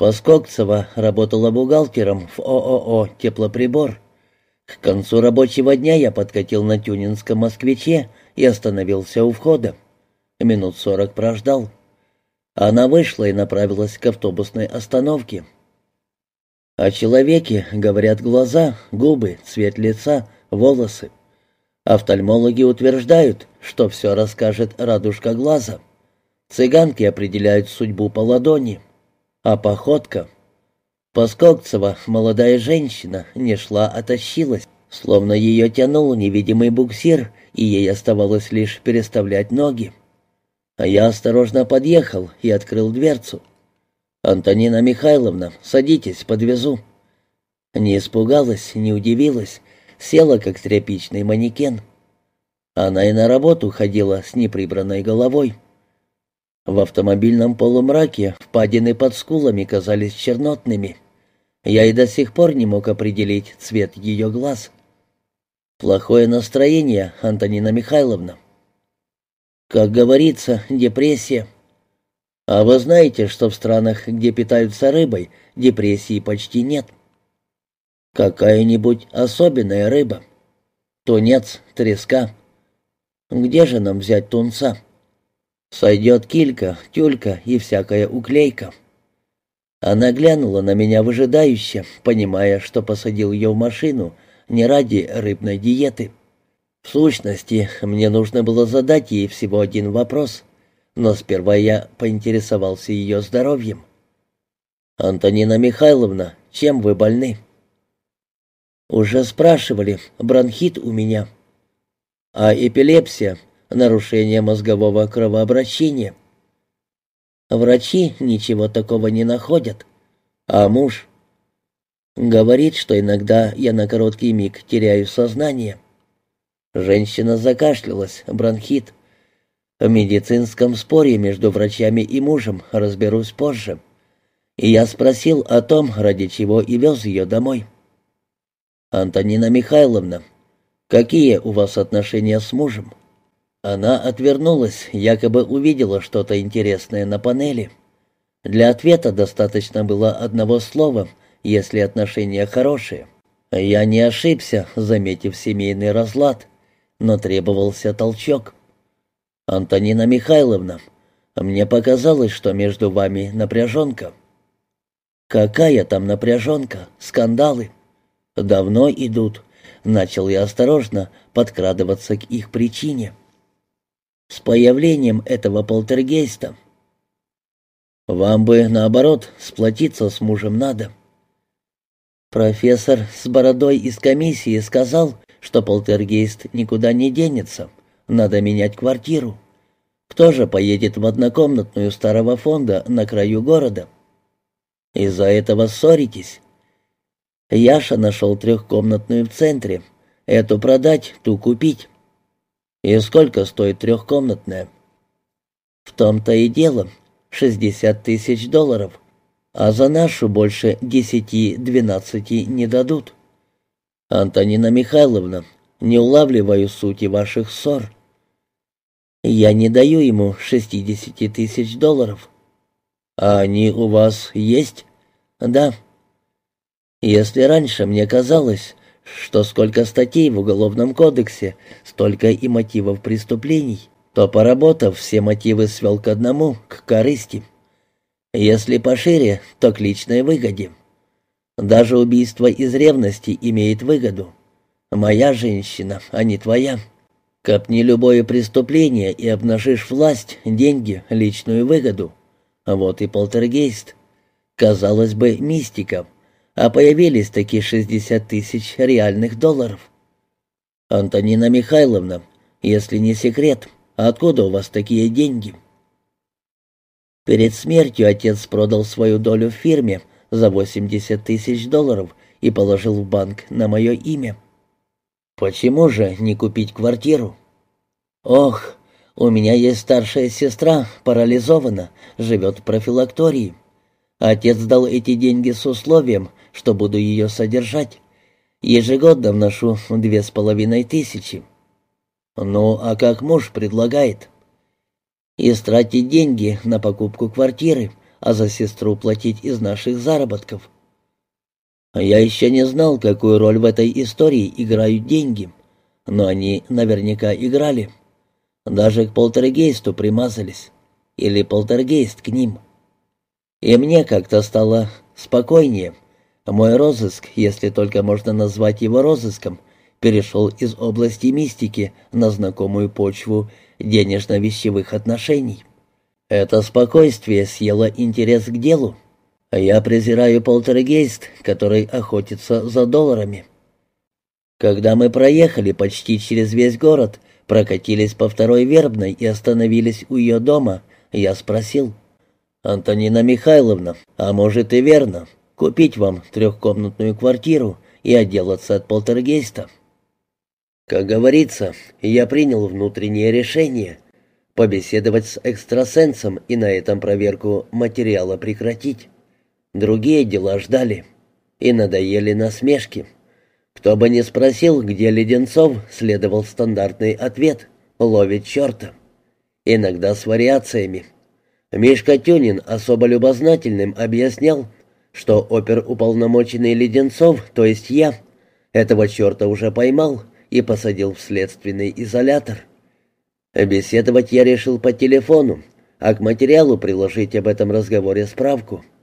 Поскокцева работала бухгалтером в ООО «Теплоприбор». К концу рабочего дня я подкатил на тюнинском «Москвиче» и остановился у входа. Минут сорок прождал. Она вышла и направилась к автобусной остановке. О человеке говорят глаза, губы, цвет лица, волосы. Офтальмологи утверждают, что все расскажет радужка глаза. Цыганки определяют судьбу по ладони. А походка... Поскокцева, молодая женщина, не шла, а тащилась, словно ее тянул невидимый буксир, и ей оставалось лишь переставлять ноги. А я осторожно подъехал и открыл дверцу. «Антонина Михайловна, садитесь, подвезу». Не испугалась, не удивилась, села как тряпичный манекен. Она и на работу ходила с неприбранной головой. В автомобильном полумраке впадины под скулами казались чернотными. Я и до сих пор не мог определить цвет ее глаз. «Плохое настроение, Антонина Михайловна». «Как говорится, депрессия». «А вы знаете, что в странах, где питаются рыбой, депрессии почти нет?» «Какая-нибудь особенная рыба?» «Тунец, треска». «Где же нам взять тунца?» Сойдет килька, тюлька и всякая уклейка. Она глянула на меня выжидающе, понимая, что посадил ее в машину не ради рыбной диеты. В сущности, мне нужно было задать ей всего один вопрос, но сперва я поинтересовался ее здоровьем. «Антонина Михайловна, чем вы больны?» «Уже спрашивали, бронхит у меня». «А эпилепсия?» Нарушение мозгового кровообращения. Врачи ничего такого не находят. А муж говорит, что иногда я на короткий миг теряю сознание. Женщина закашлялась, бронхит. В медицинском споре между врачами и мужем разберусь позже. И я спросил о том, ради чего и вез ее домой. «Антонина Михайловна, какие у вас отношения с мужем?» Она отвернулась, якобы увидела что-то интересное на панели. Для ответа достаточно было одного слова, если отношения хорошие. Я не ошибся, заметив семейный разлад, но требовался толчок. «Антонина Михайловна, мне показалось, что между вами напряженка». «Какая там напряженка? Скандалы?» «Давно идут», — начал я осторожно подкрадываться к их причине с появлением этого полтергейста. Вам бы, наоборот, сплотиться с мужем надо. Профессор с бородой из комиссии сказал, что полтергейст никуда не денется, надо менять квартиру. Кто же поедет в однокомнатную старого фонда на краю города? Из-за этого ссоритесь. Яша нашел трехкомнатную в центре. Эту продать, ту купить. «И сколько стоит трехкомнатная?» «В том-то и дело. Шестьдесят тысяч долларов. А за нашу больше десяти-двенадцати не дадут». «Антонина Михайловна, не улавливаю сути ваших ссор». «Я не даю ему шестидесяти тысяч долларов». «А они у вас есть?» «Да». «Если раньше мне казалось, что сколько статей в Уголовном кодексе, столько и мотивов преступлений, то, поработав, все мотивы свел к одному, к корысти. Если пошире, то к личной выгоде. Даже убийство из ревности имеет выгоду. Моя женщина, а не твоя. Копни любое преступление и обнажишь власть, деньги, личную выгоду. Вот и полтергейст. Казалось бы, мистика — а появились такие 60 тысяч реальных долларов. Антонина Михайловна, если не секрет, откуда у вас такие деньги? Перед смертью отец продал свою долю в фирме за 80 тысяч долларов и положил в банк на мое имя. Почему же не купить квартиру? Ох, у меня есть старшая сестра, парализована, живет в профилактории. Отец дал эти деньги с условием, что буду ее содержать. Ежегодно вношу две с половиной тысячи. Ну, а как муж предлагает? Истратить деньги на покупку квартиры, а за сестру платить из наших заработков. Я еще не знал, какую роль в этой истории играют деньги, но они наверняка играли. Даже к полтергейсту примазались. Или полтергейст к ним. И мне как-то стало спокойнее. Мой розыск, если только можно назвать его розыском, перешел из области мистики на знакомую почву денежно-вещевых отношений. Это спокойствие съело интерес к делу. Я презираю полтергейст, который охотится за долларами. Когда мы проехали почти через весь город, прокатились по второй вербной и остановились у ее дома, я спросил, «Антонина Михайловна, а может и верно, купить вам трехкомнатную квартиру и отделаться от полтергейста?» Как говорится, я принял внутреннее решение побеседовать с экстрасенсом и на этом проверку материала прекратить. Другие дела ждали и надоели насмешки. Кто бы ни спросил, где Леденцов, следовал стандартный ответ «ловит черта». Иногда с вариациями. Мишка Тюнин особо любознательным объяснял, что оперуполномоченный Леденцов, то есть я, этого черта уже поймал и посадил в следственный изолятор. Беседовать я решил по телефону, а к материалу приложить об этом разговоре справку —